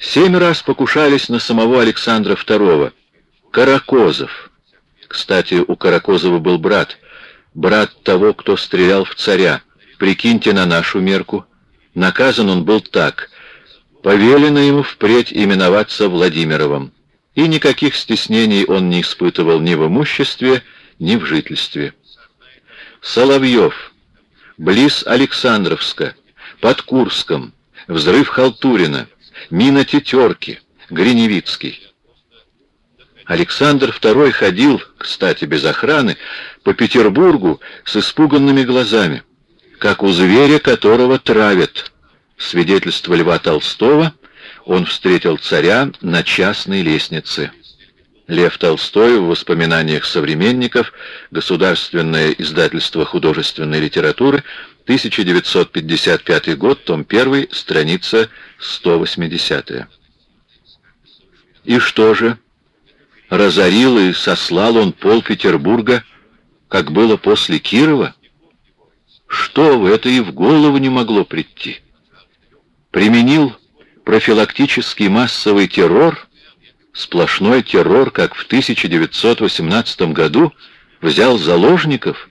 Семь раз покушались на самого Александра II. Каракозов. Кстати, у Каракозова был брат. Брат того, кто стрелял в царя. Прикиньте на нашу мерку. Наказан он был так. Повелено ему впредь именоваться Владимировым. И никаких стеснений он не испытывал ни в имуществе, ни в жительстве. Соловьев. Близ Александровска. Под Курском. Взрыв Халтурина. Мина Тетерки. Гриневицкий. Александр II ходил, кстати, без охраны, по Петербургу с испуганными глазами, как у зверя, которого травят. Свидетельство Льва Толстого он встретил царя на частной лестнице. Лев Толстой в воспоминаниях современников, Государственное издательство художественной литературы, 1955 год, том 1, страница 180. И что же? разорил и сослал он пол Петербурга, как было после Кирова? Что в это и в голову не могло прийти? Применил профилактический массовый террор, сплошной террор, как в 1918 году, взял заложников?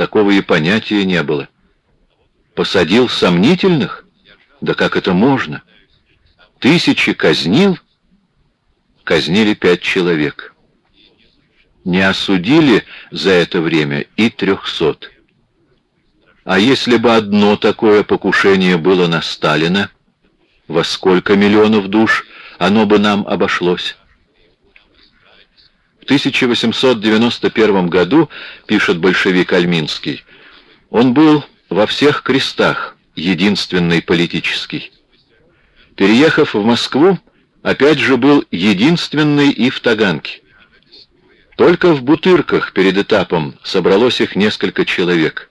Такого и понятия не было. Посадил сомнительных? Да как это можно? Тысячи казнил? казнили пять человек. Не осудили за это время и трехсот. А если бы одно такое покушение было на Сталина, во сколько миллионов душ оно бы нам обошлось? В 1891 году, пишет большевик Альминский, он был во всех крестах, единственный политический. Переехав в Москву, опять же был единственный и в Таганке. Только в Бутырках перед этапом собралось их несколько человек.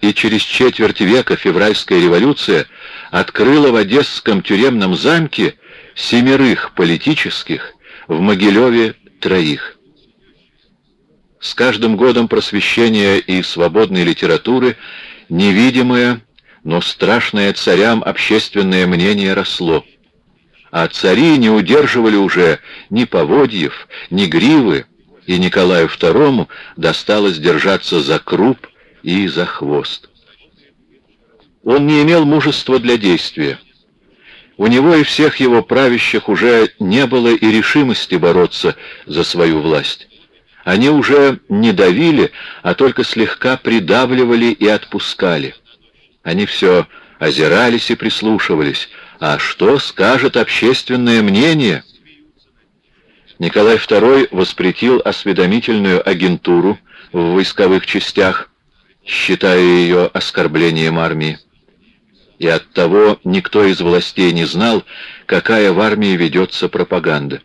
И через четверть века февральская революция открыла в Одесском тюремном замке семерых политических, в Могилеве троих. С каждым годом просвещения и свободной литературы невидимое, но страшное царям общественное мнение росло а цари не удерживали уже ни поводьев, ни гривы, и Николаю II досталось держаться за круп и за хвост. Он не имел мужества для действия. У него и всех его правящих уже не было и решимости бороться за свою власть. Они уже не давили, а только слегка придавливали и отпускали. Они все озирались и прислушивались, а что скажет общественное мнение? Николай II воспретил осведомительную агентуру в войсковых частях, считая ее оскорблением армии. И оттого никто из властей не знал, какая в армии ведется пропаганда.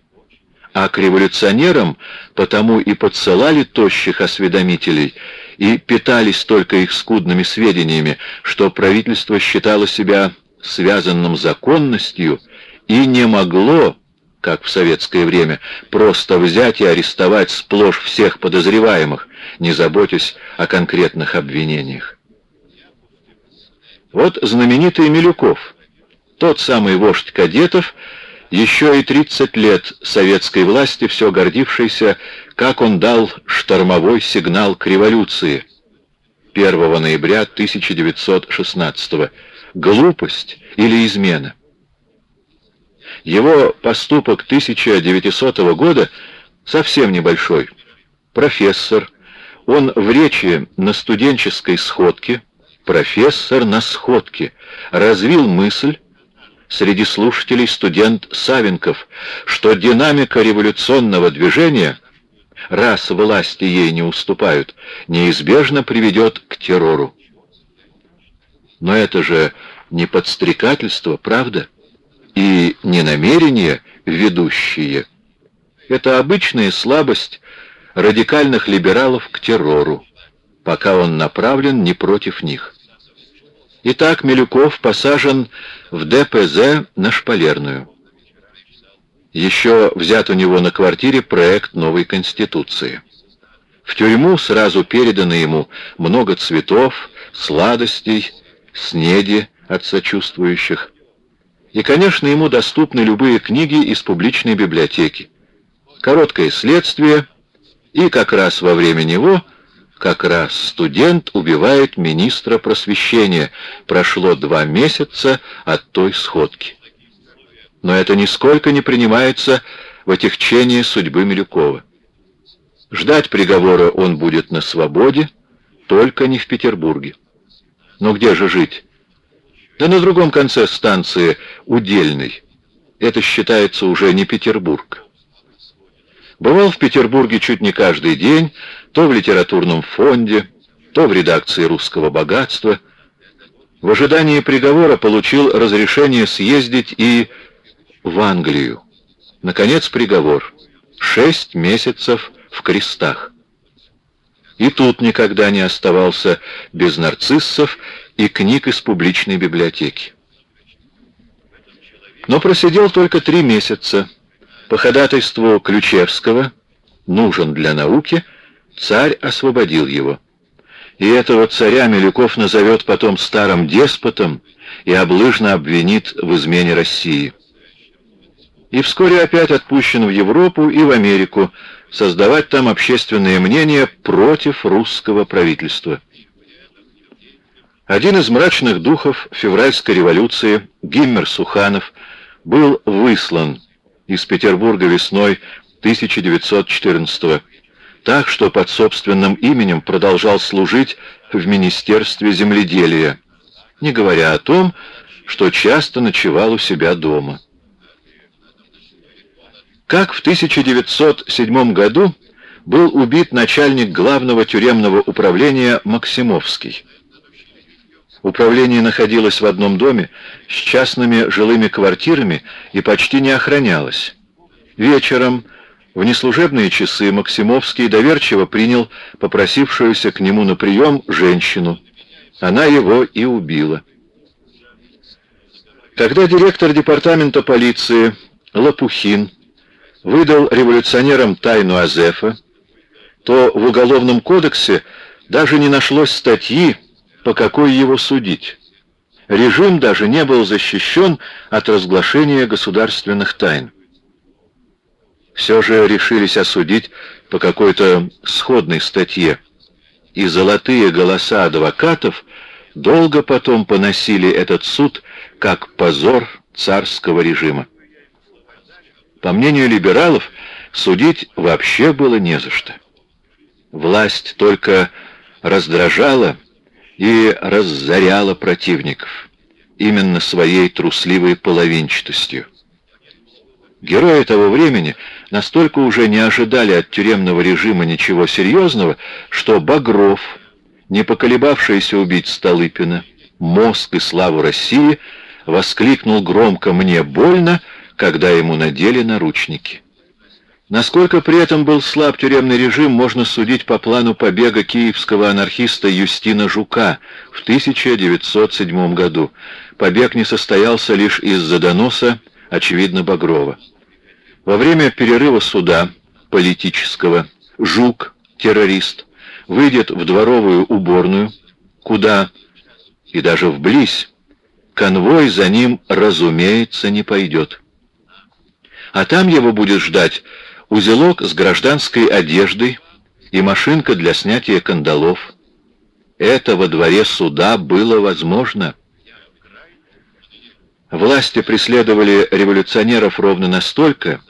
А к революционерам потому и подсылали тощих осведомителей и питались только их скудными сведениями, что правительство считало себя связанным законностью, и не могло, как в советское время, просто взять и арестовать сплошь всех подозреваемых, не заботясь о конкретных обвинениях. Вот знаменитый Милюков, тот самый вождь кадетов, еще и 30 лет советской власти все гордившийся, как он дал штормовой сигнал к революции 1 ноября 1916 года глупость или измена. Его поступок 1900 года совсем небольшой. Профессор, он в речи на студенческой сходке, профессор на сходке, развил мысль, среди слушателей студент Савенков, что динамика революционного движения, раз власти ей не уступают, неизбежно приведет к террору. Но это же не подстрекательство, правда? И не намерения ведущие. Это обычная слабость радикальных либералов к террору, пока он направлен не против них. Итак, Милюков посажен в ДПЗ на Шпалерную. Еще взят у него на квартире проект новой Конституции. В тюрьму сразу передано ему много цветов, сладостей, снеди от сочувствующих. И, конечно, ему доступны любые книги из публичной библиотеки. Короткое следствие, и как раз во время него, как раз студент убивает министра просвещения. Прошло два месяца от той сходки. Но это нисколько не принимается в отягчении судьбы Милюкова. Ждать приговора он будет на свободе, только не в Петербурге. Но где же жить? Да на другом конце станции Удельный. Это считается уже не Петербург. Бывал в Петербурге чуть не каждый день, то в литературном фонде, то в редакции «Русского богатства». В ожидании приговора получил разрешение съездить и в Англию. Наконец приговор. Шесть месяцев в крестах. И тут никогда не оставался без нарциссов и книг из публичной библиотеки. Но просидел только три месяца. По ходатайству Ключевского, нужен для науки, царь освободил его. И этого царя Милюков назовет потом старым деспотом и облыжно обвинит в измене России. И вскоре опять отпущен в Европу и в Америку, создавать там общественное мнение против русского правительства. Один из мрачных духов февральской революции, Гиммер Суханов, был выслан из Петербурга весной 1914 так что под собственным именем продолжал служить в Министерстве земледелия, не говоря о том, что часто ночевал у себя дома. Как в 1907 году был убит начальник главного тюремного управления Максимовский. Управление находилось в одном доме с частными жилыми квартирами и почти не охранялось. Вечером, в неслужебные часы, Максимовский доверчиво принял попросившуюся к нему на прием женщину. Она его и убила. Когда директор департамента полиции Лопухин выдал революционерам тайну Азефа, то в Уголовном кодексе даже не нашлось статьи, по какой его судить. Режим даже не был защищен от разглашения государственных тайн. Все же решились осудить по какой-то сходной статье, и золотые голоса адвокатов долго потом поносили этот суд как позор царского режима. По мнению либералов, судить вообще было не за что. Власть только раздражала и разоряла противников, именно своей трусливой половинчатостью. Герои того времени настолько уже не ожидали от тюремного режима ничего серьезного, что Багров, не поколебавшийся убить Столыпина, мозг и славу России, воскликнул громко «Мне больно!» когда ему надели наручники. Насколько при этом был слаб тюремный режим, можно судить по плану побега киевского анархиста Юстина Жука в 1907 году. Побег не состоялся лишь из-за доноса, очевидно, Багрова. Во время перерыва суда политического Жук, террорист, выйдет в дворовую уборную, куда, и даже вблизь, конвой за ним, разумеется, не пойдет а там его будет ждать узелок с гражданской одеждой и машинка для снятия кандалов. Это во дворе суда было возможно. Власти преследовали революционеров ровно настолько,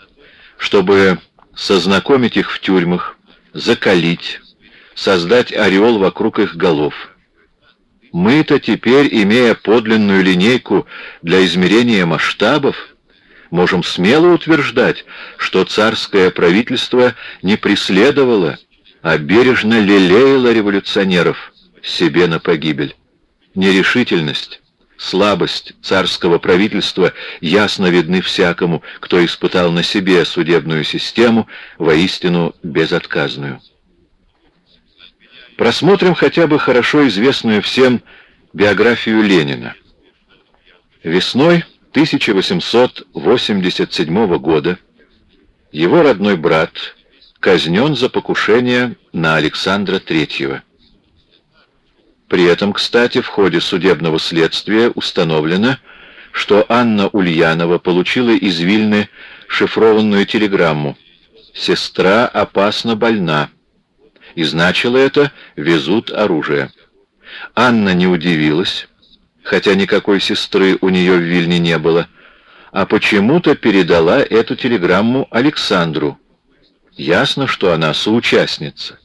чтобы сознакомить их в тюрьмах, закалить, создать ореол вокруг их голов. Мы-то теперь, имея подлинную линейку для измерения масштабов, можем смело утверждать, что царское правительство не преследовало, а бережно лелеяло революционеров себе на погибель. Нерешительность, слабость царского правительства ясно видны всякому, кто испытал на себе судебную систему, воистину безотказную. Просмотрим хотя бы хорошо известную всем биографию Ленина. Весной 1887 года его родной брат казнен за покушение на Александра III. При этом, кстати, в ходе судебного следствия установлено, что Анна Ульянова получила из Вильны шифрованную телеграмму «Сестра опасно больна». И значило это «везут оружие». Анна не удивилась, хотя никакой сестры у нее в Вильне не было, а почему-то передала эту телеграмму Александру. Ясно, что она соучастница.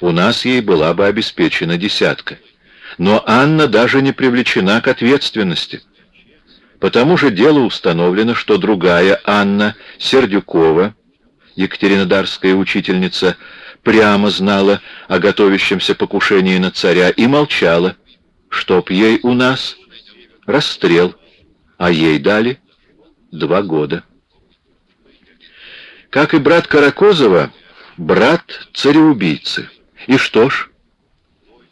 У нас ей была бы обеспечена десятка. Но Анна даже не привлечена к ответственности. По тому же делу установлено, что другая Анна Сердюкова, Екатеринодарская учительница, прямо знала о готовящемся покушении на царя и молчала, чтоб ей у нас расстрел, а ей дали два года. Как и брат Каракозова, брат цареубийцы. И что ж,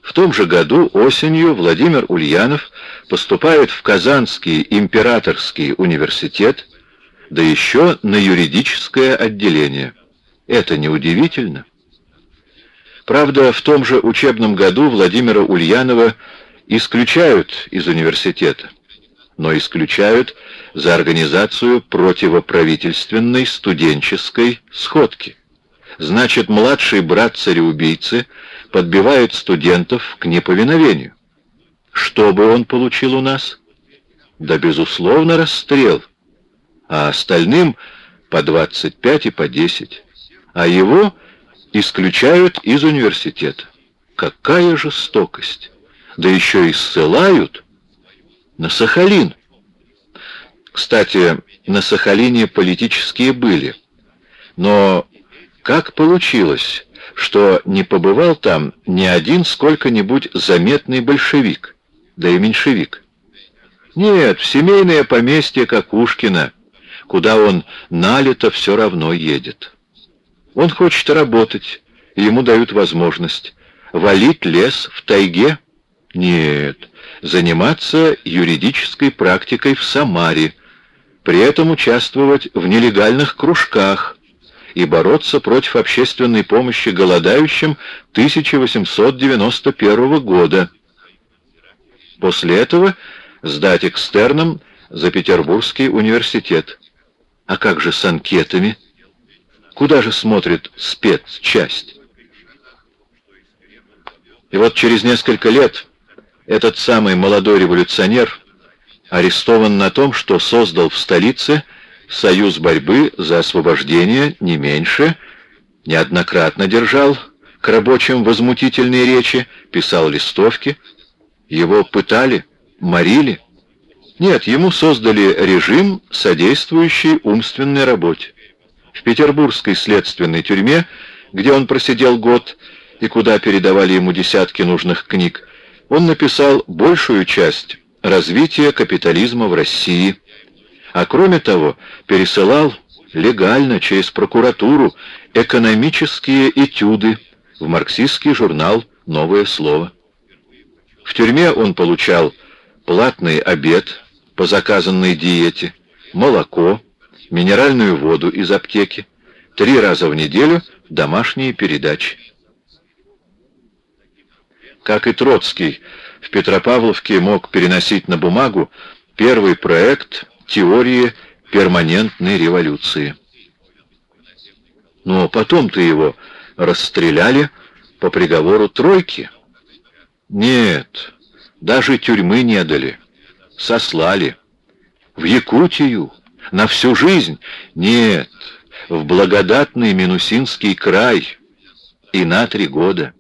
в том же году осенью Владимир Ульянов поступает в Казанский императорский университет, да еще на юридическое отделение. Это неудивительно. Правда, в том же учебном году Владимира Ульянова исключают из университета, но исключают за организацию противоправительственной студенческой сходки. Значит, младший брат цареубийцы подбивает студентов к неповиновению. Что бы он получил у нас? Да, безусловно, расстрел. А остальным по 25 и по 10. А его исключают из университета. Какая жестокость! Да еще и ссылают на Сахалин. Кстати, на Сахалине политические были. Но как получилось, что не побывал там ни один сколько-нибудь заметный большевик, да и меньшевик? Нет, в семейное поместье Какушкина, куда он налито все равно едет. Он хочет работать, и ему дают возможность. Валить лес в тайге? Нет, заниматься юридической практикой в Самаре, при этом участвовать в нелегальных кружках и бороться против общественной помощи голодающим 1891 года. После этого сдать экстерном за Петербургский университет. А как же с анкетами? Куда же смотрит спецчасть? И вот через несколько лет этот самый молодой революционер арестован на том, что создал в столице союз борьбы за освобождение не меньше, неоднократно держал к рабочим возмутительные речи, писал листовки. Его пытали, морили. Нет, ему создали режим, содействующий умственной работе. В петербургской следственной тюрьме, где он просидел год и куда передавали ему десятки нужных книг, он написал большую часть развития капитализма в России, а кроме того пересылал легально через прокуратуру экономические этюды в марксистский журнал «Новое слово». В тюрьме он получал платный обед по заказанной диете, молоко, минеральную воду из аптеки, три раза в неделю домашние передачи. Как и Троцкий, в Петропавловке мог переносить на бумагу первый проект теории перманентной революции. Но потом-то его расстреляли по приговору тройки. Нет, даже тюрьмы не дали, сослали. В Якутию, на всю жизнь? Нет, в благодатный Минусинский край и на три года.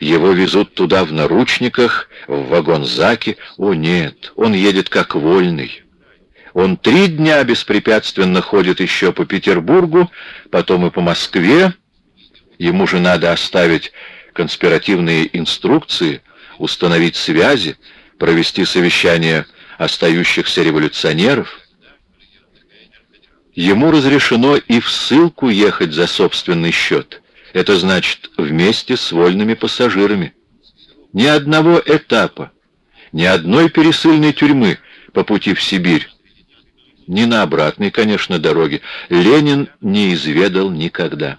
Его везут туда в наручниках, в вагон-заке. О нет, он едет как вольный. Он три дня беспрепятственно ходит еще по Петербургу, потом и по Москве. Ему же надо оставить конспиративные инструкции, установить связи, провести совещание остающихся революционеров. Ему разрешено и в ссылку ехать за собственный счет. Это значит вместе с вольными пассажирами. Ни одного этапа, ни одной пересыльной тюрьмы по пути в Сибирь. Ни на обратной, конечно, дороге Ленин не изведал никогда.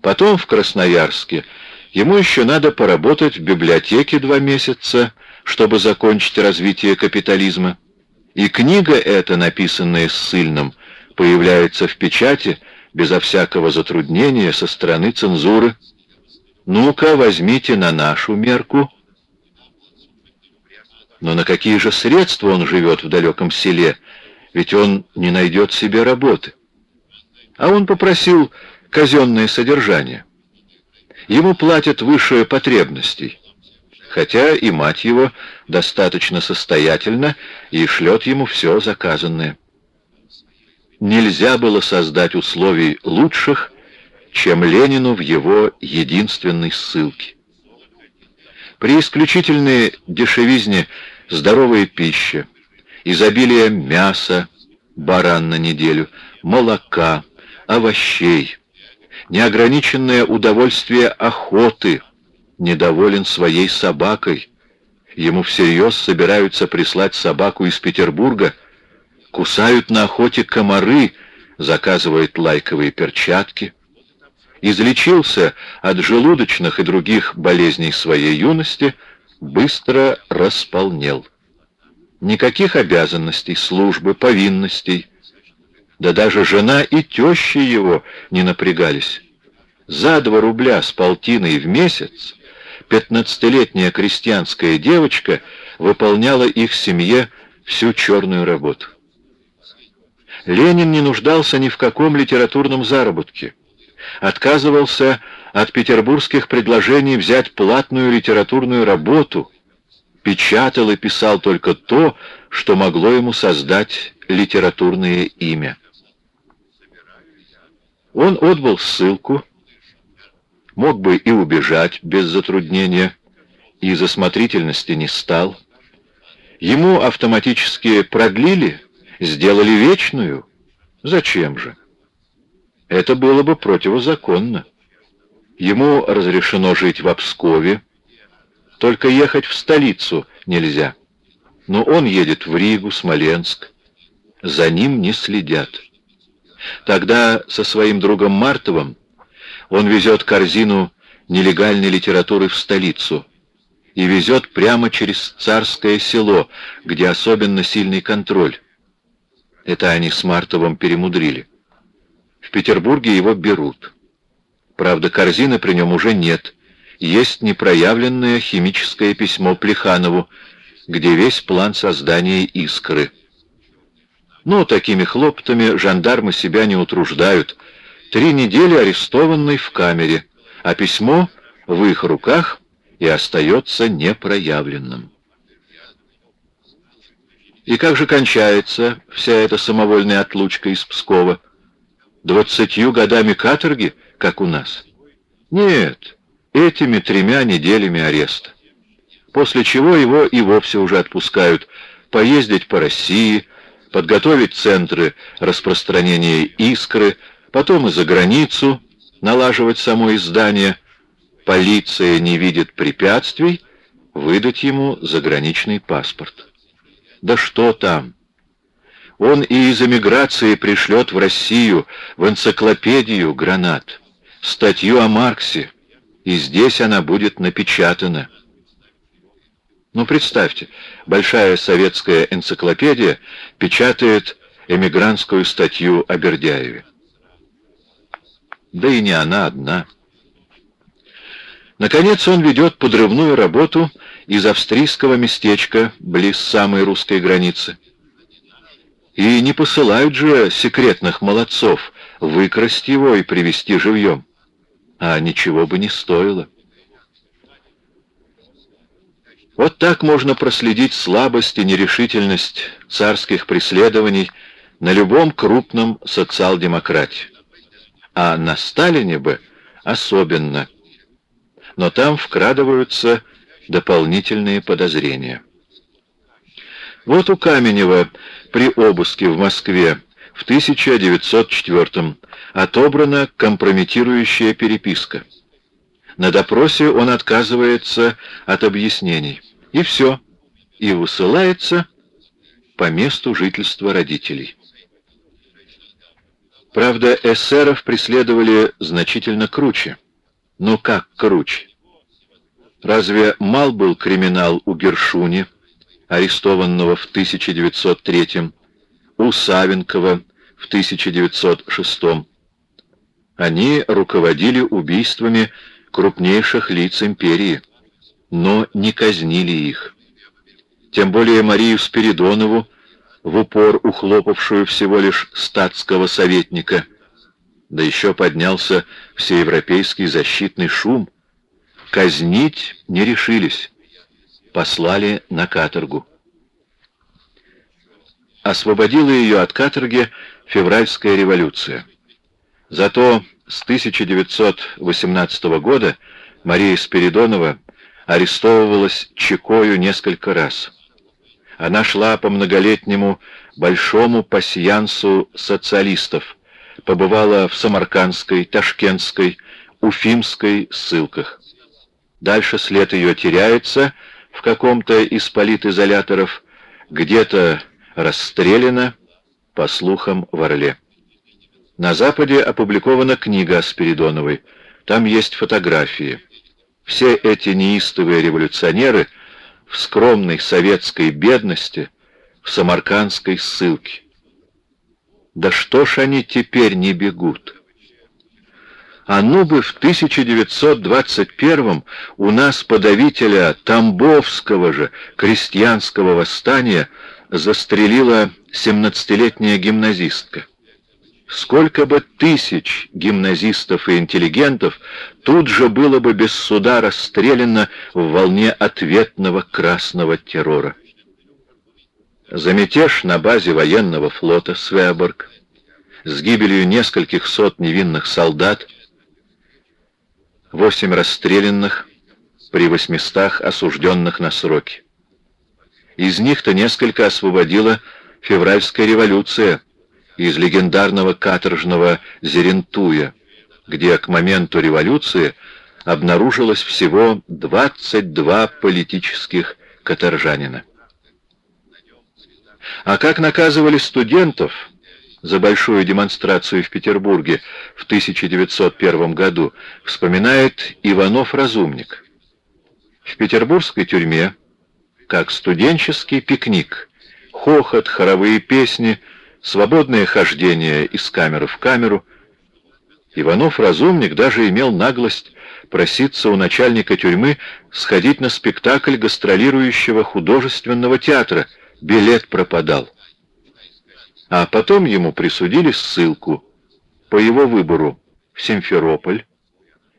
Потом в Красноярске ему еще надо поработать в библиотеке два месяца, чтобы закончить развитие капитализма. И книга эта, написанная ссыльным, появляется в печати безо всякого затруднения со стороны цензуры. Ну-ка, возьмите на нашу мерку. Но на какие же средства он живет в далеком селе, ведь он не найдет себе работы. А он попросил казенное содержание. Ему платят выше потребностей, хотя и мать его достаточно состоятельна и шлет ему все заказанное. Нельзя было создать условий лучших, чем Ленину в его единственной ссылке. При исключительной дешевизне здоровая пища, изобилие мяса, баран на неделю, молока, овощей, неограниченное удовольствие охоты, недоволен своей собакой. Ему всерьез собираются прислать собаку из Петербурга, кусают на охоте комары, заказывает лайковые перчатки. Излечился от желудочных и других болезней своей юности, быстро располнел. Никаких обязанностей, службы, повинностей — да даже жена и теща его не напрягались. За два рубля с полтиной в месяц пятнадцатилетняя крестьянская девочка выполняла их семье всю черную работу. Ленин не нуждался ни в каком литературном заработке. Отказывался от петербургских предложений взять платную литературную работу, печатал и писал только то, что могло ему создать литературное имя. Он отбыл ссылку, мог бы и убежать без затруднения, и из осмотрительности не стал. Ему автоматически продлили, сделали вечную. Зачем же? Это было бы противозаконно. Ему разрешено жить в Обскове, только ехать в столицу нельзя. Но он едет в Ригу, Смоленск. За ним не следят. Тогда со своим другом Мартовым он везет корзину нелегальной литературы в столицу и везет прямо через царское село, где особенно сильный контроль. Это они с Мартовым перемудрили. В Петербурге его берут. Правда, корзины при нем уже нет. Есть непроявленное химическое письмо Плеханову, где весь план создания «Искры». Но такими хлопотами жандармы себя не утруждают. Три недели арестованный в камере, а письмо в их руках и остается непроявленным. И как же кончается вся эта самовольная отлучка из Пскова? Двадцатью годами каторги, как у нас? Нет, этими тремя неделями ареста. После чего его и вовсе уже отпускают поездить по России, подготовить центры распространения искры, потом и за границу налаживать само издание. Полиция не видит препятствий, выдать ему заграничный паспорт. Да что там? Он и из эмиграции пришлет в Россию, в энциклопедию гранат, статью о Марксе, и здесь она будет напечатана. Ну, представьте, большая советская энциклопедия печатает эмигрантскую статью о Бердяеве. Да и не она одна. Наконец он ведет подрывную работу из австрийского местечка, близ самой русской границы. И не посылают же секретных молодцов выкрасть его и привести живьем. А ничего бы не стоило. Вот так можно проследить слабость и нерешительность царских преследований на любом крупном социал-демократе. А на Сталине бы особенно. Но там вкрадываются дополнительные подозрения. Вот у Каменева при обыске в Москве в 1904 отобрана компрометирующая переписка. На допросе он отказывается от объяснений. И все. И высылается по месту жительства родителей. Правда, эсеров преследовали значительно круче. Но как круче? Разве мал был криминал у Гершуни, арестованного в 1903 у Савенкова в 1906 Они руководили убийствами крупнейших лиц империи, но не казнили их. Тем более Марию Спиридонову, в упор ухлопавшую всего лишь статского советника. Да еще поднялся всеевропейский защитный шум. Казнить не решились. Послали на каторгу. Освободила ее от каторги февральская революция. Зато с 1918 года Мария Спиридонова арестовывалась Чекою несколько раз. Она шла по многолетнему большому пасьянсу социалистов, побывала в Самаркандской, Ташкентской, Уфимской ссылках. Дальше след ее теряется в каком-то из политизоляторов, где-то расстреляна, по слухам, в Орле. На Западе опубликована книга Спиридоновой. Там есть фотографии. Все эти неистовые революционеры в скромной советской бедности, в самаркандской ссылке. Да что ж они теперь не бегут? А ну бы в 1921 у нас подавителя Тамбовского же крестьянского восстания застрелила 17-летняя гимназистка. Сколько бы тысяч гимназистов и интеллигентов тут же было бы без суда расстреляно в волне ответного красного террора. За на базе военного флота Свеборг с гибелью нескольких сот невинных солдат, восемь расстрелянных при восьмистах осужденных на сроки. Из них-то несколько освободила февральская революция — из легендарного каторжного Зерентуя, где к моменту революции обнаружилось всего 22 политических каторжанина. А как наказывали студентов за большую демонстрацию в Петербурге в 1901 году, вспоминает Иванов-Разумник. В петербургской тюрьме, как студенческий пикник, хохот, хоровые песни — свободное хождение из камеры в камеру. Иванов-разумник даже имел наглость проситься у начальника тюрьмы сходить на спектакль гастролирующего художественного театра. Билет пропадал. А потом ему присудили ссылку по его выбору в Симферополь,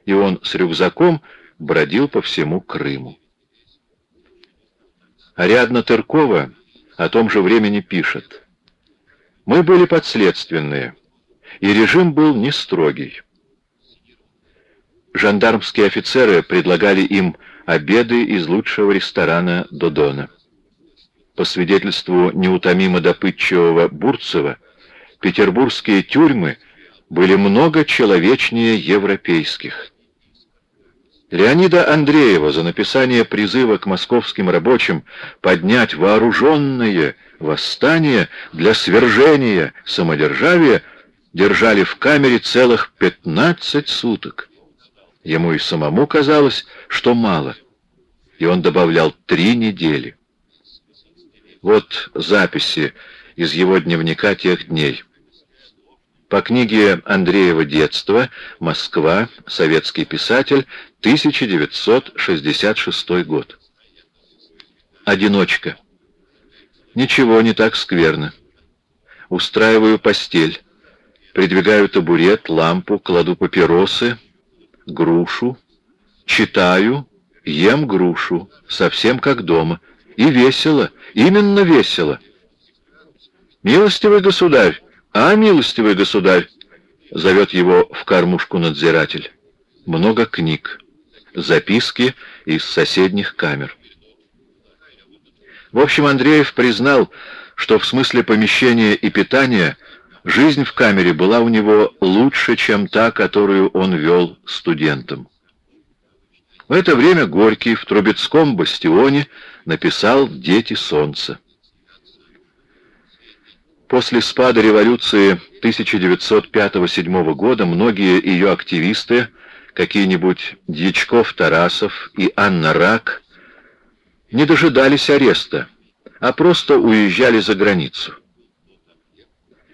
и он с рюкзаком бродил по всему Крыму. Ариадна Тыркова о том же времени пишет. Мы были подследственные, и режим был не строгий. Жандармские офицеры предлагали им обеды из лучшего ресторана Додона. По свидетельству неутомимо допытчивого Бурцева, петербургские тюрьмы были много человечнее европейских. Леонида Андреева за написание призыва к московским рабочим поднять вооруженное восстание для свержения самодержавия держали в камере целых 15 суток. Ему и самому казалось, что мало, и он добавлял три недели. Вот записи из его дневника тех дней. По книге Андреева «Детство. Москва. Советский писатель. 1966 год». Одиночка. Ничего не так скверно. Устраиваю постель. Придвигаю табурет, лампу, кладу папиросы, грушу. Читаю, ем грушу. Совсем как дома. И весело. Именно весело. «Милостивый государь!» «А, милостивый государь!» — зовет его в кормушку надзиратель. Много книг, записки из соседних камер. В общем, Андреев признал, что в смысле помещения и питания жизнь в камере была у него лучше, чем та, которую он вел студентам. В это время Горький в Трубецком бастионе написал «Дети солнца». После спада революции 1905-1907 года многие ее активисты, какие-нибудь Дьячков-Тарасов и Анна Рак не дожидались ареста, а просто уезжали за границу.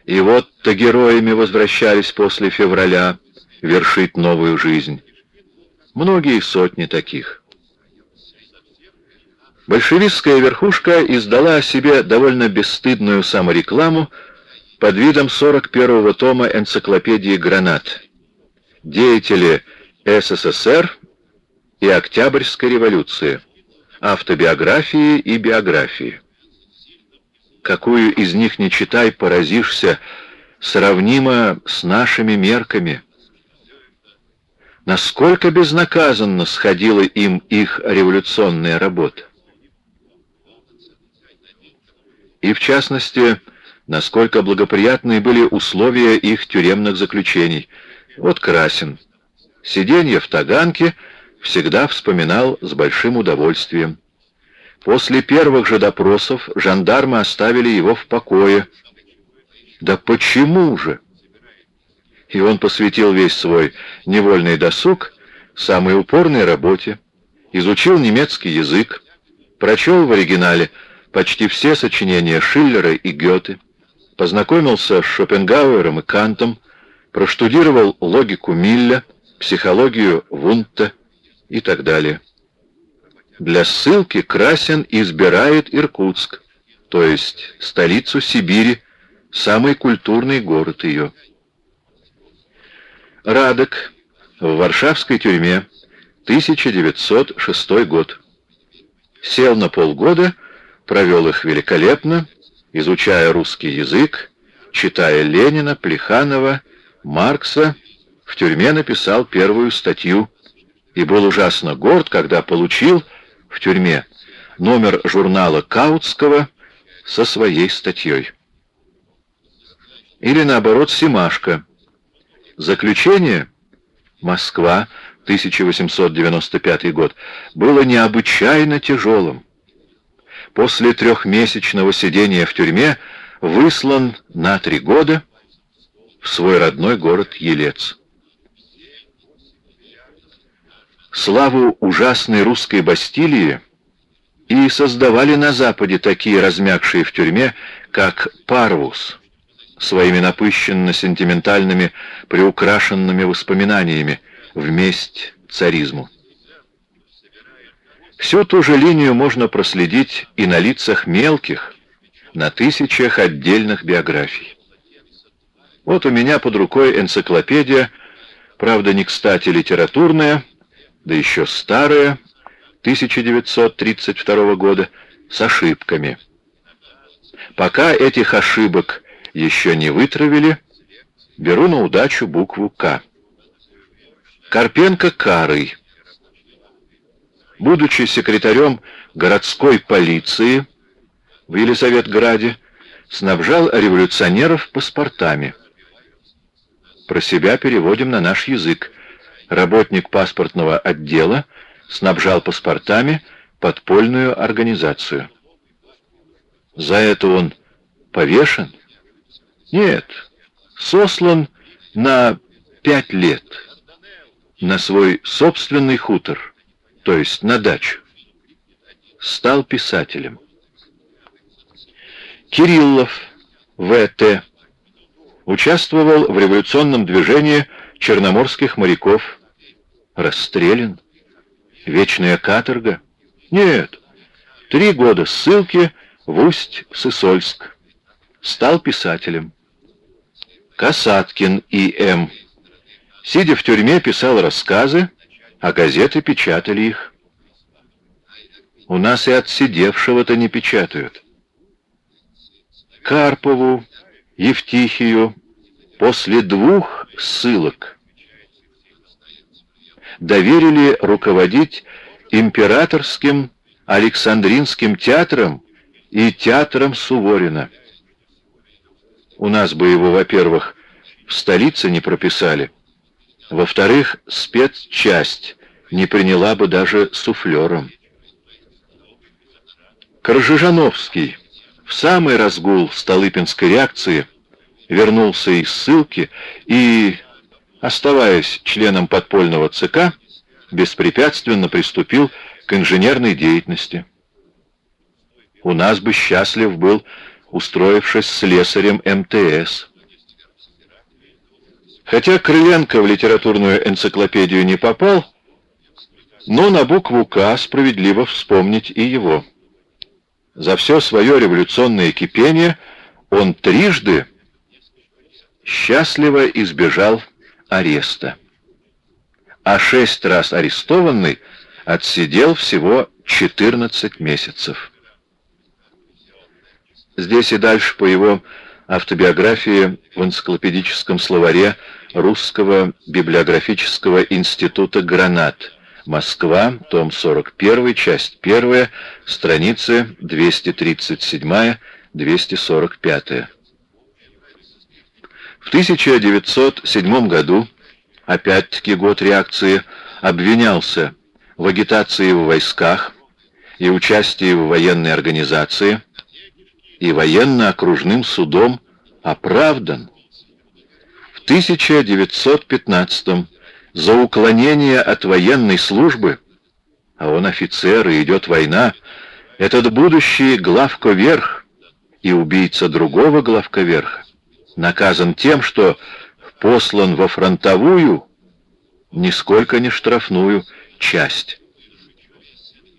И вот-то героями возвращались после февраля вершить новую жизнь. Многие сотни таких. Большевистская верхушка издала о себе довольно бесстыдную саморекламу под видом 41-го тома энциклопедии «Гранат». Деятели СССР и Октябрьской революции. Автобиографии и биографии. Какую из них не читай, поразишься, сравнимо с нашими мерками. Насколько безнаказанно сходила им их революционная работа. И в частности, насколько благоприятные были условия их тюремных заключений. Вот Красин. Сиденье в Таганке всегда вспоминал с большим удовольствием. После первых же допросов жандармы оставили его в покое. Да почему же? И он посвятил весь свой невольный досуг самой упорной работе, изучил немецкий язык, прочел в оригинале почти все сочинения Шиллера и Гёте, познакомился с Шопенгауэром и Кантом, проштудировал логику Милля, психологию Вунта и так далее. Для ссылки Красин избирает Иркутск, то есть столицу Сибири, самый культурный город ее. Радок в Варшавской тюрьме, 1906 год. Сел на полгода, провел их великолепно, изучая русский язык, читая Ленина, Плеханова, Маркса, в тюрьме написал первую статью и был ужасно горд, когда получил в тюрьме номер журнала Каутского со своей статьей. Или наоборот, Симашко. Заключение «Москва», 1895 год, было необычайно тяжелым. После трехмесячного сидения в тюрьме выслан на три года в свой родной город Елец. славу ужасной русской Бастилии и создавали на Западе такие размягшие в тюрьме, как Парвус, своими напыщенно-сентиментальными, приукрашенными воспоминаниями, вместь царизму. Всю ту же линию можно проследить и на лицах мелких, на тысячах отдельных биографий. Вот у меня под рукой энциклопедия, правда не кстати литературная, да еще старая, 1932 года, с ошибками. Пока этих ошибок еще не вытравили, беру на удачу букву «К». Карпенко Карый. Будучи секретарем городской полиции в Елизаветграде, снабжал революционеров паспортами. Про себя переводим на наш язык работник паспортного отдела снабжал паспортами подпольную организацию. За это он повешен? Нет, сослан на пять лет на свой собственный хутор, то есть на дачу. Стал писателем. Кириллов, В.Т., участвовал в революционном движении черноморских моряков расстрелян? Вечная каторга? Нет. Три года ссылки в Усть-Сысольск. Стал писателем. Касаткин И.М. Сидя в тюрьме, писал рассказы, а газеты печатали их. У нас и отсидевшего-то не печатают. Карпову, Евтихию после двух ссылок доверили руководить императорским Александринским театром и театром Суворина. У нас бы его, во-первых, в столице не прописали, во-вторых, спецчасть не приняла бы даже суфлером. Коржижановский в самый разгул Столыпинской реакции вернулся из ссылки и оставаясь членом подпольного ЦК, беспрепятственно приступил к инженерной деятельности. У нас бы счастлив был, устроившись слесарем МТС. Хотя Крыленко в литературную энциклопедию не попал, но на букву «К» справедливо вспомнить и его. За все свое революционное кипение он трижды счастливо избежал ареста. А шесть раз арестованный отсидел всего 14 месяцев. Здесь и дальше по его автобиографии в энциклопедическом словаре Русского библиографического института «Гранат», Москва, том 41, часть 1, страницы 237-245. В 1907 году, опять-таки год реакции, обвинялся в агитации в войсках и участии в военной организации – и военно-окружным судом оправдан. В 1915 за уклонение от военной службы, а он офицер и идет война, этот будущий главковерх и убийца другого главковерха наказан тем, что послан во фронтовую, нисколько не штрафную, часть.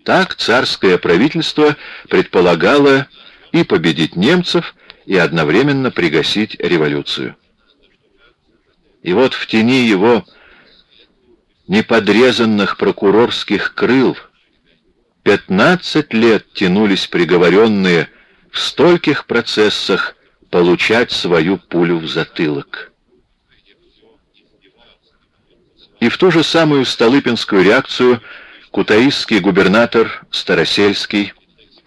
Так царское правительство предполагало и победить немцев, и одновременно пригасить революцию. И вот в тени его неподрезанных прокурорских крыл 15 лет тянулись приговоренные в стольких процессах получать свою пулю в затылок. И в ту же самую Столыпинскую реакцию кутаисский губернатор Старосельский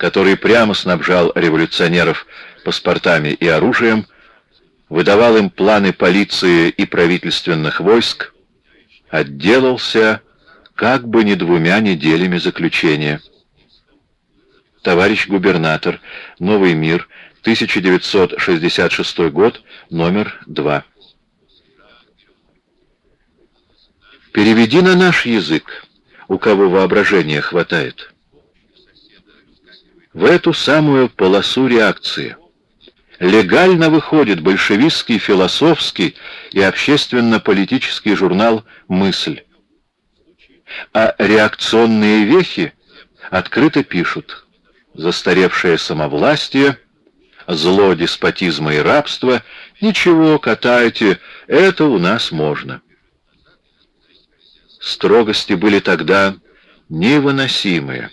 который прямо снабжал революционеров паспортами и оружием, выдавал им планы полиции и правительственных войск, отделался как бы не двумя неделями заключения. Товарищ губернатор, Новый мир, 1966 год, номер 2. Переведи на наш язык, у кого воображения хватает в эту самую полосу реакции. Легально выходит большевистский философский и общественно-политический журнал «Мысль». А реакционные вехи открыто пишут «Застаревшее самовластие», «Зло деспотизма и рабства», «Ничего, катайте, это у нас можно». Строгости были тогда невыносимые.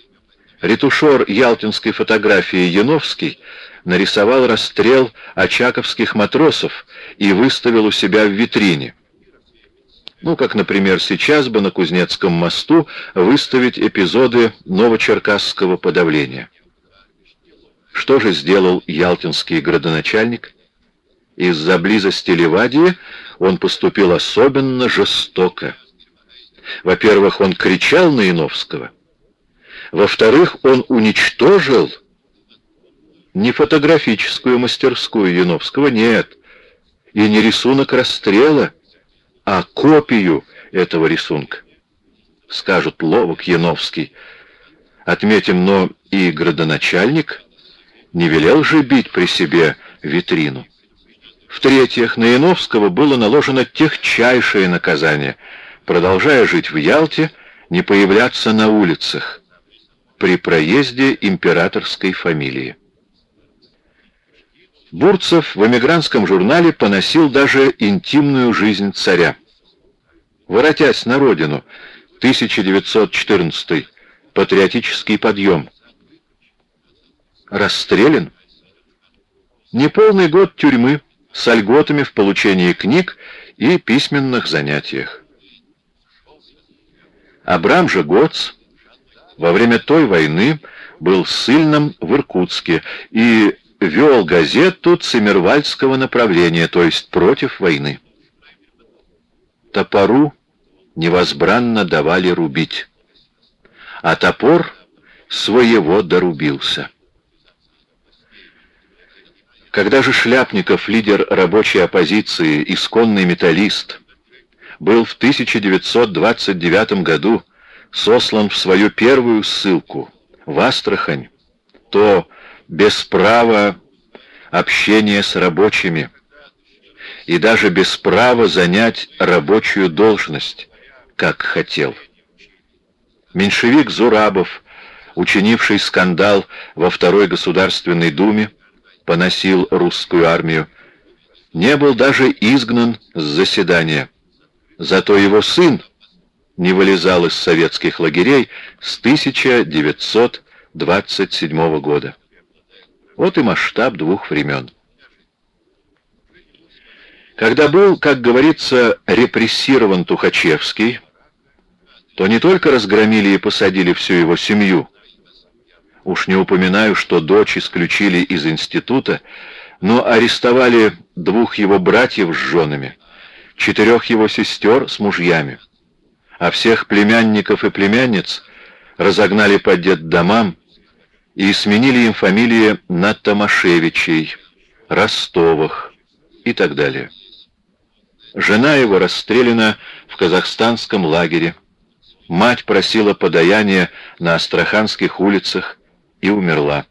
Ретушер ялтинской фотографии Яновский нарисовал расстрел очаковских матросов и выставил у себя в витрине. Ну, как, например, сейчас бы на Кузнецком мосту выставить эпизоды новочеркасского подавления. Что же сделал ялтинский градоначальник? Из-за близости Ливадии он поступил особенно жестоко. Во-первых, он кричал на Яновского, во-вторых, он уничтожил не фотографическую мастерскую Яновского, нет, и не рисунок расстрела, а копию этого рисунка. Скажут ловок Яновский. Отметим, но и градоначальник не велел же бить при себе витрину. В-третьих, на Яновского было наложено техчайшее наказание, продолжая жить в Ялте, не появляться на улицах, при проезде императорской фамилии. Бурцев в эмигрантском журнале поносил даже интимную жизнь царя. Воротясь на родину, 1914 патриотический подъем. Расстрелян? Неполный год тюрьмы с льготами в получении книг и письменных занятиях. Абрам же Гоц во время той войны был ссыльным в Иркутске и вел газету Циммервальдского направления, то есть против войны. Топору невозбранно давали рубить, а топор своего дорубился. Когда же Шляпников, лидер рабочей оппозиции, исконный металлист, был в 1929 году сослан в свою первую ссылку в Астрахань, то без права общения с рабочими и даже без права занять рабочую должность, как хотел. Меньшевик Зурабов, учинивший скандал во Второй Государственной Думе, поносил русскую армию, не был даже изгнан с заседания. Зато его сын не вылезал из советских лагерей с 1927 года. Вот и масштаб двух времен. Когда был, как говорится, репрессирован Тухачевский, то не только разгромили и посадили всю его семью, уж не упоминаю, что дочь исключили из института, но арестовали двух его братьев с женами, четырех его сестер с мужьями, а всех племянников и племянниц разогнали по детдомам и сменили им фамилии на Томашевичей, Ростовых и так далее. Жена его расстреляна в казахстанском лагере. Мать просила подаяния на астраханских улицах и умерла.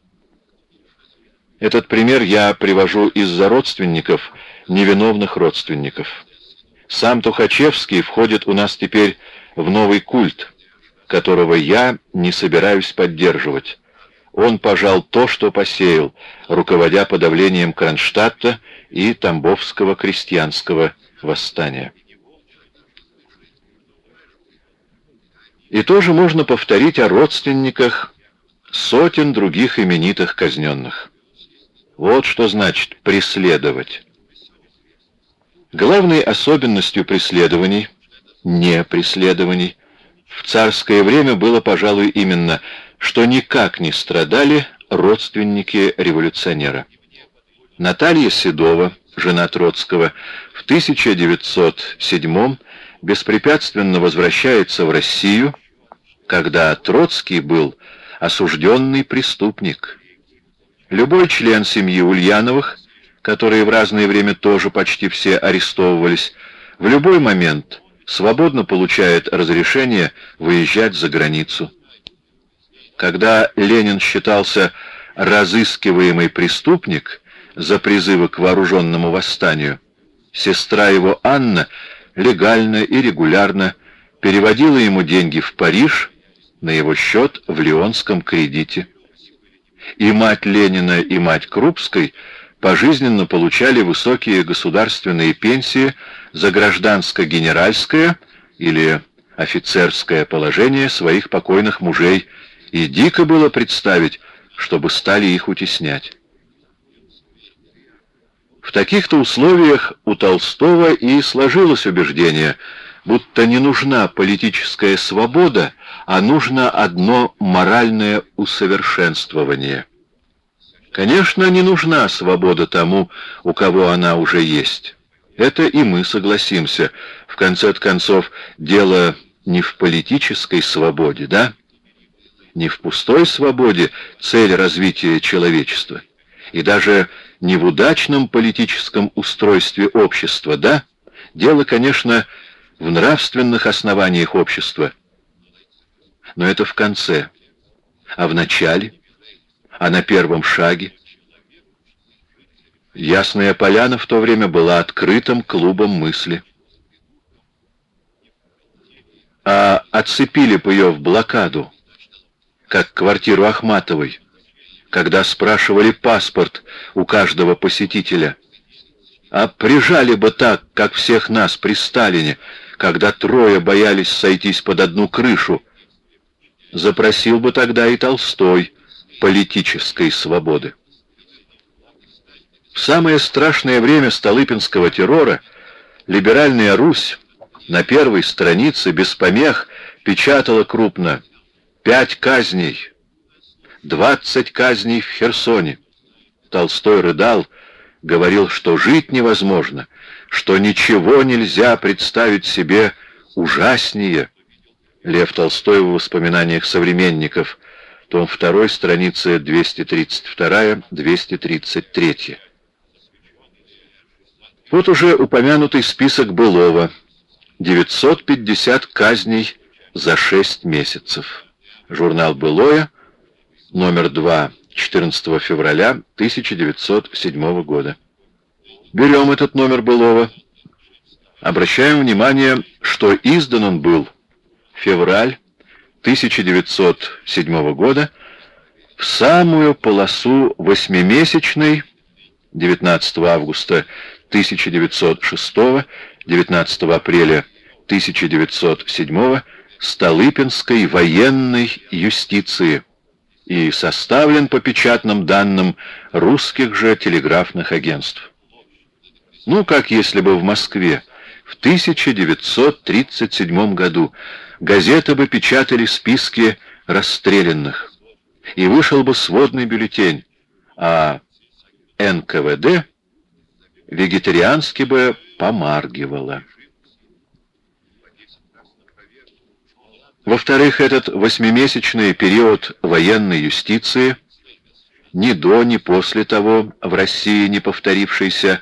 Этот пример я привожу из-за родственников, невиновных родственников. Сам Тухачевский входит у нас теперь в новый культ, которого я не собираюсь поддерживать. Он пожал то, что посеял, руководя подавлением Кронштадта и Тамбовского крестьянского восстания. И тоже можно повторить о родственниках сотен других именитых казненных. Вот что значит преследовать. Главной особенностью преследований, не преследований, в царское время было, пожалуй, именно, что никак не страдали родственники революционера. Наталья Седова, жена Троцкого, в 1907 беспрепятственно возвращается в Россию, когда Троцкий был осужденный преступник. Любой член семьи Ульяновых, которые в разное время тоже почти все арестовывались, в любой момент свободно получает разрешение выезжать за границу. Когда Ленин считался разыскиваемый преступник за призывы к вооруженному восстанию, сестра его Анна легально и регулярно переводила ему деньги в Париж на его счет в Лионском кредите. И мать Ленина, и мать Крупской пожизненно получали высокие государственные пенсии за гражданско-генеральское или офицерское положение своих покойных мужей, и дико было представить, чтобы стали их утеснять. В таких-то условиях у Толстого и сложилось убеждение, будто не нужна политическая свобода, а нужно одно моральное усовершенствование. Конечно, не нужна свобода тому, у кого она уже есть. Это и мы согласимся. В конце концов, дело не в политической свободе, да? Не в пустой свободе цель развития человечества. И даже не в удачном политическом устройстве общества, да? Дело, конечно, в нравственных основаниях общества – но это в конце. А в начале? А на первом шаге? Ясная поляна в то время была открытым клубом мысли. А отцепили бы ее в блокаду, как квартиру Ахматовой, когда спрашивали паспорт у каждого посетителя. А прижали бы так, как всех нас при Сталине, когда трое боялись сойтись под одну крышу, запросил бы тогда и Толстой политической свободы. В самое страшное время Столыпинского террора либеральная Русь на первой странице без помех печатала крупно «Пять казней, двадцать казней в Херсоне». Толстой рыдал, говорил, что жить невозможно, что ничего нельзя представить себе ужаснее, Лев Толстой в воспоминаниях современников, том 2, страница 232-233. Вот уже упомянутый список былого. 950 казней за 6 месяцев. Журнал «Былое», номер 2, 14 февраля 1907 года. Берем этот номер былого. Обращаем внимание, что издан он был февраль 1907 года в самую полосу восьмимесячной 19 августа 1906, 19 апреля 1907 Столыпинской военной юстиции и составлен по печатным данным русских же телеграфных агентств. Ну, как если бы в Москве в 1937 году газеты бы печатали списки расстрелянных, и вышел бы сводный бюллетень, а НКВД вегетариански бы помаргивало. Во-вторых, этот восьмимесячный период военной юстиции, ни до, ни после того, в России не повторившийся,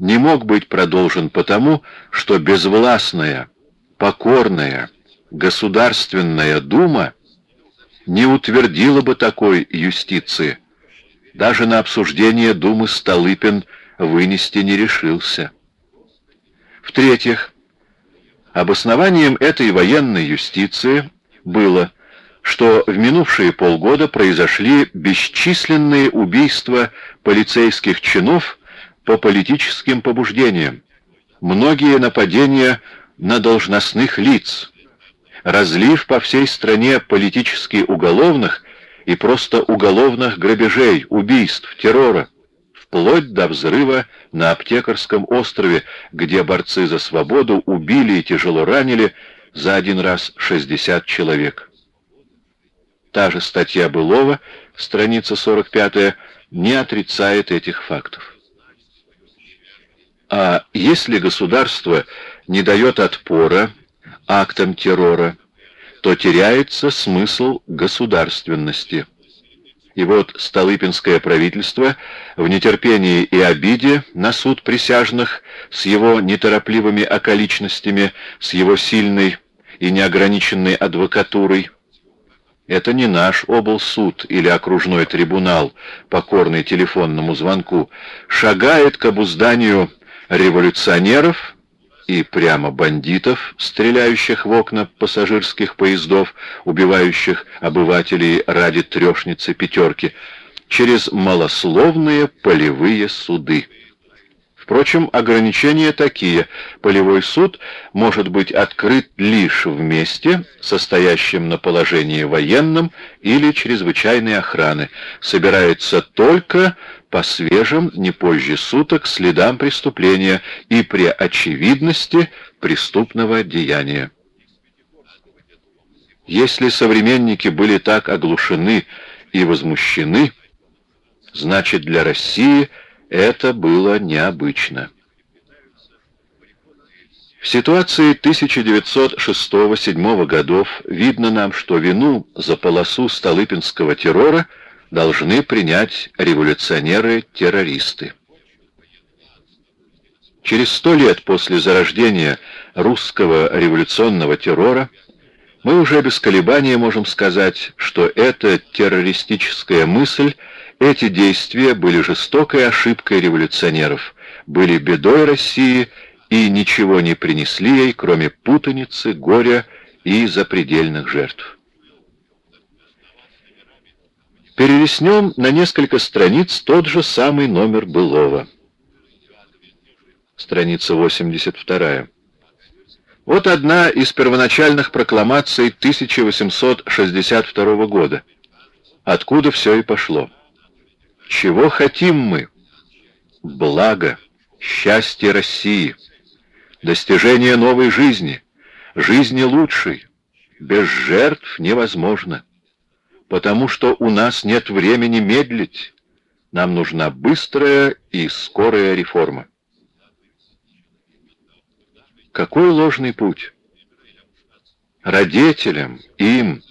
не мог быть продолжен потому, что безвластная, покорная, Государственная Дума не утвердила бы такой юстиции. Даже на обсуждение Думы Столыпин вынести не решился. В-третьих, Обоснованием этой военной юстиции было, что в минувшие полгода произошли бесчисленные убийства полицейских чинов по политическим побуждениям, многие нападения на должностных лиц, разлив по всей стране политически уголовных и просто уголовных грабежей, убийств, террора вплоть до взрыва на Аптекарском острове, где борцы за свободу убили и тяжело ранили за один раз 60 человек. Та же статья Былова, страница 45 не отрицает этих фактов. А если государство не дает отпора актам террора, то теряется смысл государственности. И вот Столыпинское правительство в нетерпении и обиде на суд присяжных с его неторопливыми околичностями, с его сильной и неограниченной адвокатурой, это не наш облсуд или окружной трибунал, покорный телефонному звонку, шагает к обузданию революционеров и прямо бандитов, стреляющих в окна пассажирских поездов, убивающих обывателей ради трешницы пятерки, через малословные полевые суды. Впрочем, ограничения такие. Полевой суд может быть открыт лишь в месте, состоящем на положении военном или чрезвычайной охраны. Собирается только по свежим, не позже суток, следам преступления и при очевидности преступного деяния. Если современники были так оглушены и возмущены, значит для России это было необычно. В ситуации 1906-1907 годов видно нам, что вину за полосу Столыпинского террора – должны принять революционеры-террористы. Через сто лет после зарождения русского революционного террора мы уже без колебания можем сказать, что эта террористическая мысль, эти действия были жестокой ошибкой революционеров, были бедой России и ничего не принесли ей, кроме путаницы, горя и запредельных жертв. Перелистнем на несколько страниц тот же самый номер былого. Страница 82. Вот одна из первоначальных прокламаций 1862 года. Откуда все и пошло. Чего хотим мы? Благо, счастье России, достижение новой жизни, жизни лучшей. Без жертв невозможно потому что у нас нет времени медлить. Нам нужна быстрая и скорая реформа. Какой ложный путь? Родителям, им,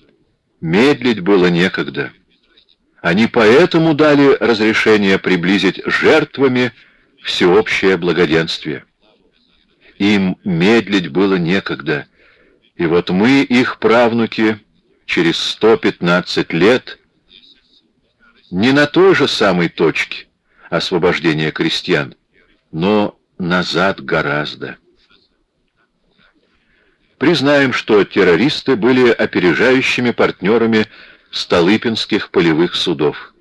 медлить было некогда. Они поэтому дали разрешение приблизить жертвами всеобщее благоденствие. Им медлить было некогда. И вот мы, их правнуки, через 115 лет, не на той же самой точке освобождения крестьян, но назад гораздо. Признаем, что террористы были опережающими партнерами Столыпинских полевых судов.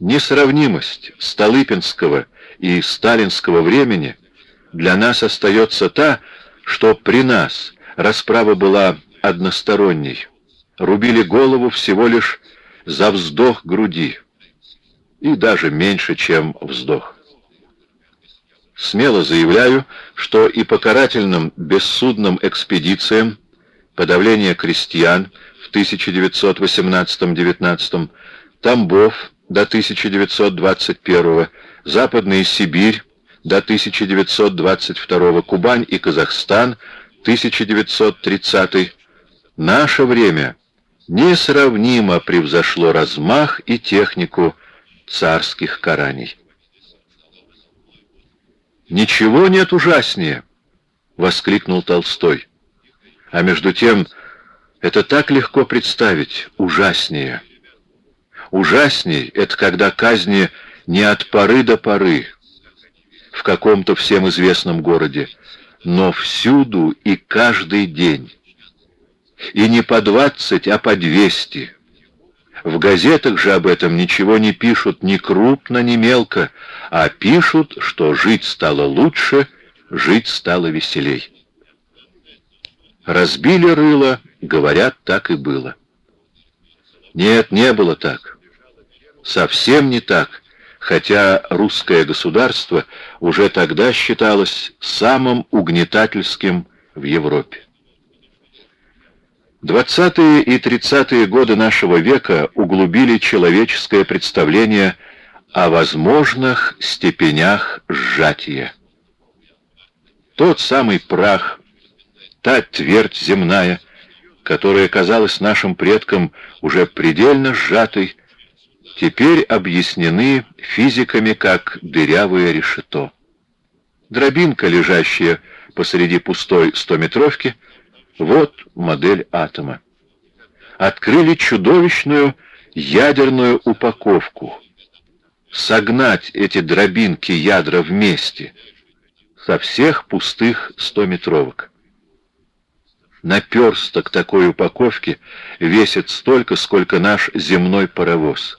Несравнимость Столыпинского и сталинского времени для нас остается та, что при нас расправа была односторонней. Рубили голову всего лишь за вздох груди. И даже меньше, чем вздох. Смело заявляю, что и по карательным бессудным экспедициям подавление крестьян в 1918-19, Тамбов до 1921, Западная Сибирь до 1922, Кубань и Казахстан 1930. Наше время несравнимо превзошло размах и технику царских караний. «Ничего нет ужаснее!» — воскликнул Толстой. А между тем, это так легко представить, ужаснее. Ужасней — это когда казни не от поры до поры, в каком-то всем известном городе, но всюду и каждый день. И не по двадцать, а по двести. В газетах же об этом ничего не пишут ни крупно, ни мелко, а пишут, что жить стало лучше, жить стало веселей. Разбили рыло, говорят, так и было. Нет, не было так. Совсем не так, хотя русское государство уже тогда считалось самым угнетательским в Европе. Двадцатые и тридцатые годы нашего века углубили человеческое представление о возможных степенях сжатия. Тот самый прах, та твердь земная, которая казалась нашим предкам уже предельно сжатой, теперь объяснены физиками как дырявое решето. Дробинка, лежащая посреди пустой стометровки, вот модель атома. Открыли чудовищную ядерную упаковку. Согнать эти дробинки ядра вместе со всех пустых стометровок. Наперсток такой упаковки весит столько, сколько наш земной паровоз.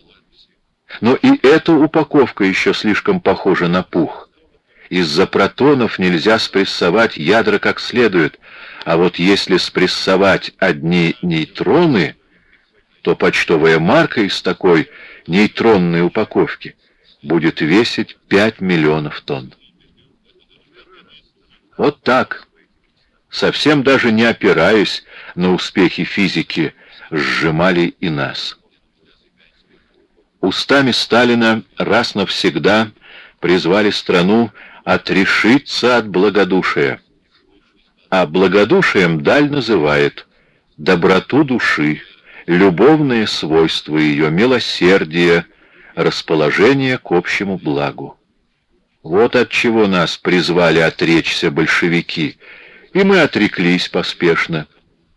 Но и эта упаковка еще слишком похожа на пух. Из-за протонов нельзя спрессовать ядра как следует, а вот если спрессовать одни нейтроны, то почтовая марка из такой нейтронной упаковки будет весить 5 миллионов тонн. Вот так, совсем даже не опираясь на успехи физики, сжимали и нас устами Сталина раз навсегда призвали страну отрешиться от благодушия. А благодушием Даль называет доброту души, любовные свойства ее, милосердие, расположение к общему благу. Вот от чего нас призвали отречься большевики, и мы отреклись поспешно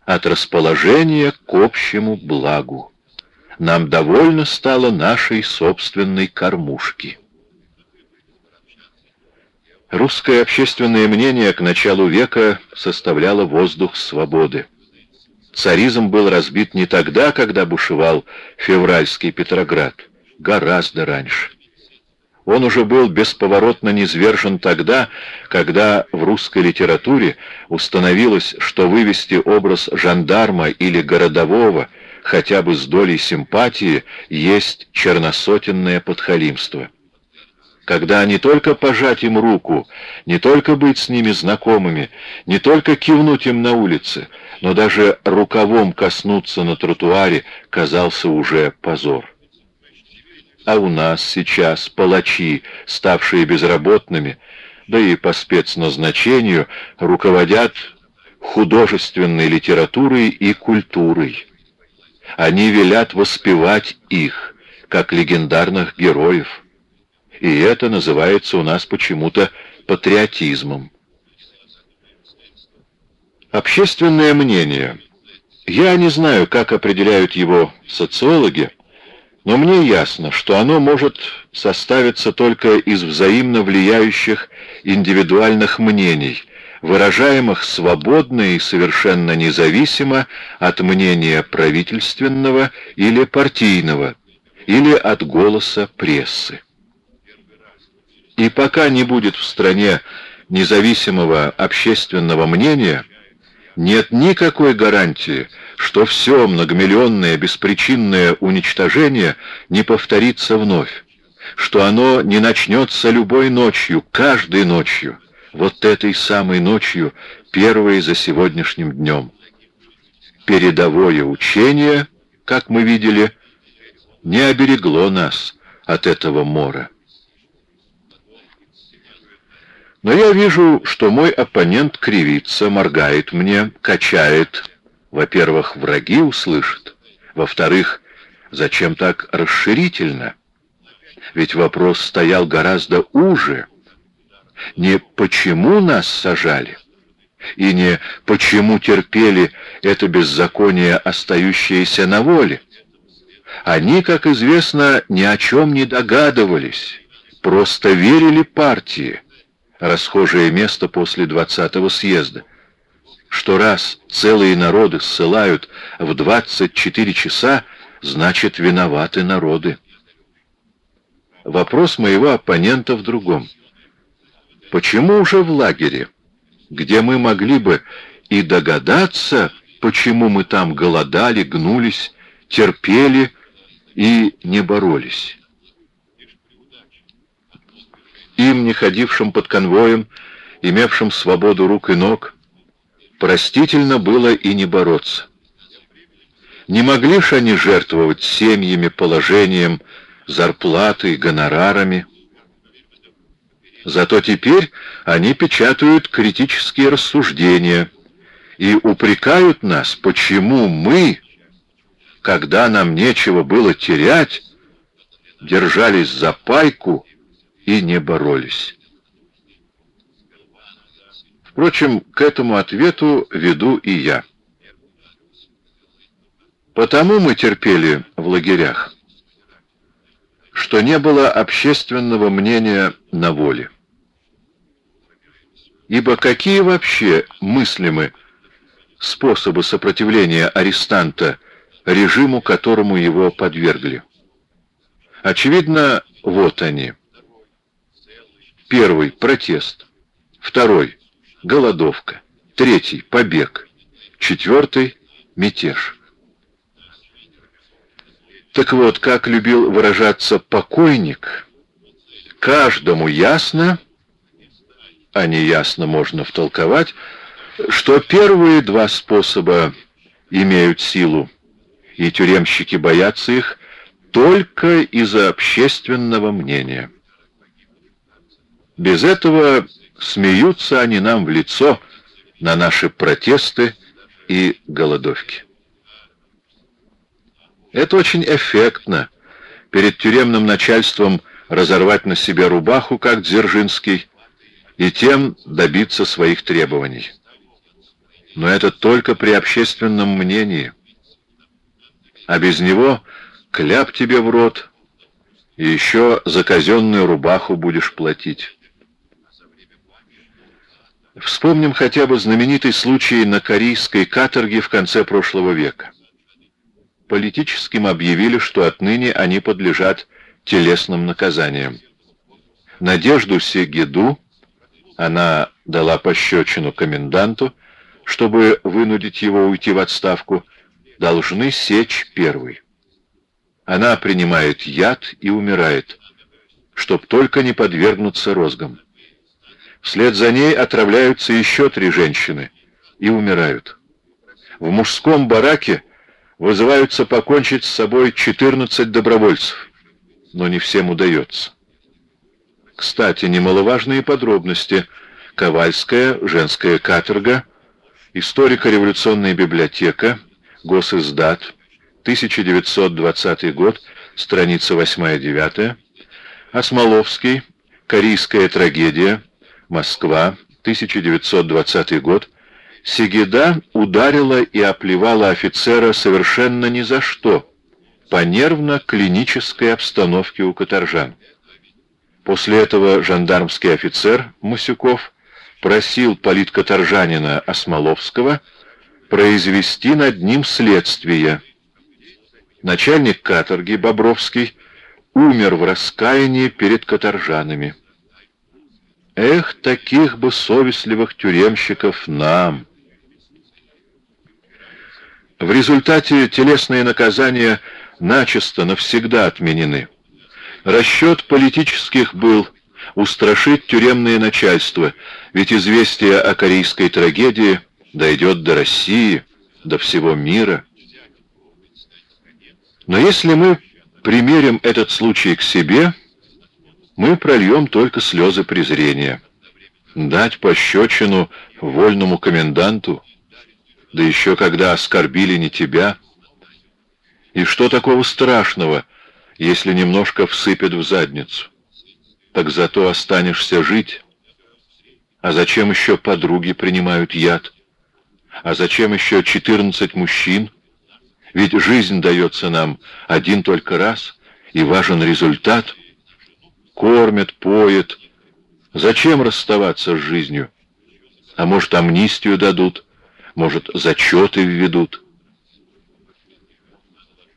от расположения к общему благу нам довольно стало нашей собственной кормушки. Русское общественное мнение к началу века составляло воздух свободы. Царизм был разбит не тогда, когда бушевал февральский Петроград, гораздо раньше. Он уже был бесповоротно низвержен тогда, когда в русской литературе установилось, что вывести образ жандарма или городового – хотя бы с долей симпатии, есть черносотенное подхалимство. Когда не только пожать им руку, не только быть с ними знакомыми, не только кивнуть им на улице, но даже рукавом коснуться на тротуаре казался уже позор. А у нас сейчас палачи, ставшие безработными, да и по спецназначению, руководят художественной литературой и культурой. Они велят воспевать их, как легендарных героев. И это называется у нас почему-то патриотизмом. Общественное мнение. Я не знаю, как определяют его социологи, но мне ясно, что оно может составиться только из взаимно влияющих индивидуальных мнений, выражаемых свободно и совершенно независимо от мнения правительственного или партийного, или от голоса прессы. И пока не будет в стране независимого общественного мнения, нет никакой гарантии, что все многомиллионное беспричинное уничтожение не повторится вновь, что оно не начнется любой ночью, каждой ночью, вот этой самой ночью, первой за сегодняшним днем. Передовое учение, как мы видели, не оберегло нас от этого мора. Но я вижу, что мой оппонент кривится, моргает мне, качает. Во-первых, враги услышат. Во-вторых, зачем так расширительно? Ведь вопрос стоял гораздо уже. Не почему нас сажали, и не почему терпели это беззаконие, остающееся на воле. Они, как известно, ни о чем не догадывались, просто верили партии, расхожее место после двадцатого съезда, что раз целые народы ссылают в 24 часа, значит, виноваты народы. Вопрос моего оппонента в другом. Почему уже в лагере, где мы могли бы и догадаться, почему мы там голодали, гнулись, терпели и не боролись? Им, не ходившим под конвоем, имевшим свободу рук и ног, простительно было и не бороться. Не могли ж они жертвовать семьями, положением, зарплатой, гонорарами. Зато теперь они печатают критические рассуждения и упрекают нас, почему мы, когда нам нечего было терять, держались за пайку и не боролись. Впрочем, к этому ответу веду и я. Потому мы терпели в лагерях, что не было общественного мнения на воле. Ибо какие вообще мыслимы способы сопротивления арестанта режиму, которому его подвергли? Очевидно, вот они – Первый — протест. Второй — голодовка. Третий — побег. Четвертый — мятеж. Так вот, как любил выражаться покойник, каждому ясно, а не ясно можно втолковать, что первые два способа имеют силу, и тюремщики боятся их только из-за общественного мнения. Без этого смеются они нам в лицо на наши протесты и голодовки. Это очень эффектно. Перед тюремным начальством разорвать на себе рубаху, как Дзержинский, и тем добиться своих требований. Но это только при общественном мнении. А без него кляп тебе в рот, и еще за казенную рубаху будешь платить. Вспомним хотя бы знаменитый случай на корейской каторге в конце прошлого века. Политическим объявили, что отныне они подлежат телесным наказаниям. Надежду Сегеду она дала пощечину коменданту, чтобы вынудить его уйти в отставку, должны сечь первый. Она принимает яд и умирает, чтоб только не подвергнуться розгам. Вслед за ней отравляются еще три женщины и умирают. В мужском бараке вызываются покончить с собой 14 добровольцев, но не всем удается. Кстати, немаловажные подробности. Ковальская, женская каторга, историко-революционная библиотека, госиздат, 1920 год, страница 8-9, Осмоловский, корейская трагедия, Москва, 1920 год, Сигида ударила и оплевала офицера совершенно ни за что, по нервно-клинической обстановке у каторжан. После этого жандармский офицер Мусюков просил политкаторжанина Осмоловского произвести над ним следствие. Начальник каторги Бобровский умер в раскаянии перед каторжанами. Эх, таких бы совестливых тюремщиков нам! В результате телесные наказания начисто навсегда отменены. Расчет политических был устрашить тюремное начальство, ведь известие о корейской трагедии дойдет до России, до всего мира. Но если мы примерим этот случай к себе, мы прольем только слезы презрения. Дать пощечину вольному коменданту, да еще когда оскорбили не тебя. И что такого страшного, если немножко всыпят в задницу? Так зато останешься жить. А зачем еще подруги принимают яд? А зачем еще 14 мужчин? Ведь жизнь дается нам один только раз, и важен результат. Кормят, поят. Зачем расставаться с жизнью? А может, амнистию дадут, может, зачеты введут.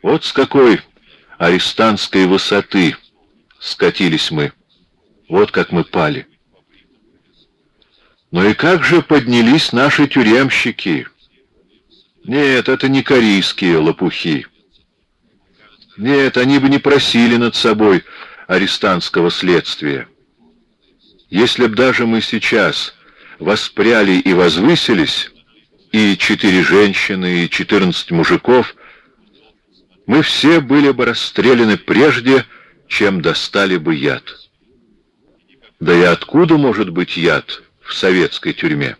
Вот с какой арестантской высоты скатились мы. Вот как мы пали. Но и как же поднялись наши тюремщики? Нет, это не корейские лопухи. Нет, они бы не просили над собой арестантского следствия. Если б даже мы сейчас воспряли и возвысились, и четыре женщины, и четырнадцать мужиков, мы все были бы расстреляны прежде, чем достали бы яд. Да и откуда может быть яд в советской тюрьме?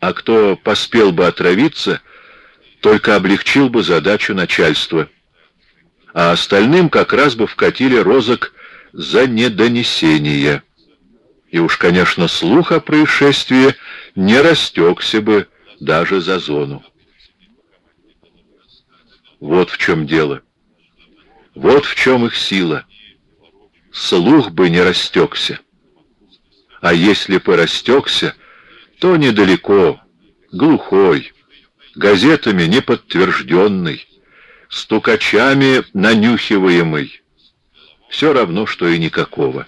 а кто поспел бы отравиться, только облегчил бы задачу начальства, а остальным как раз бы вкатили розок за недонесение. И уж, конечно, слух о происшествии не растекся бы даже за зону. Вот в чем дело. Вот в чем их сила. Слух бы не растекся. А если бы растекся, то недалеко, глухой, газетами неподтвержденный, стукачами нанюхиваемый. Все равно, что и никакого.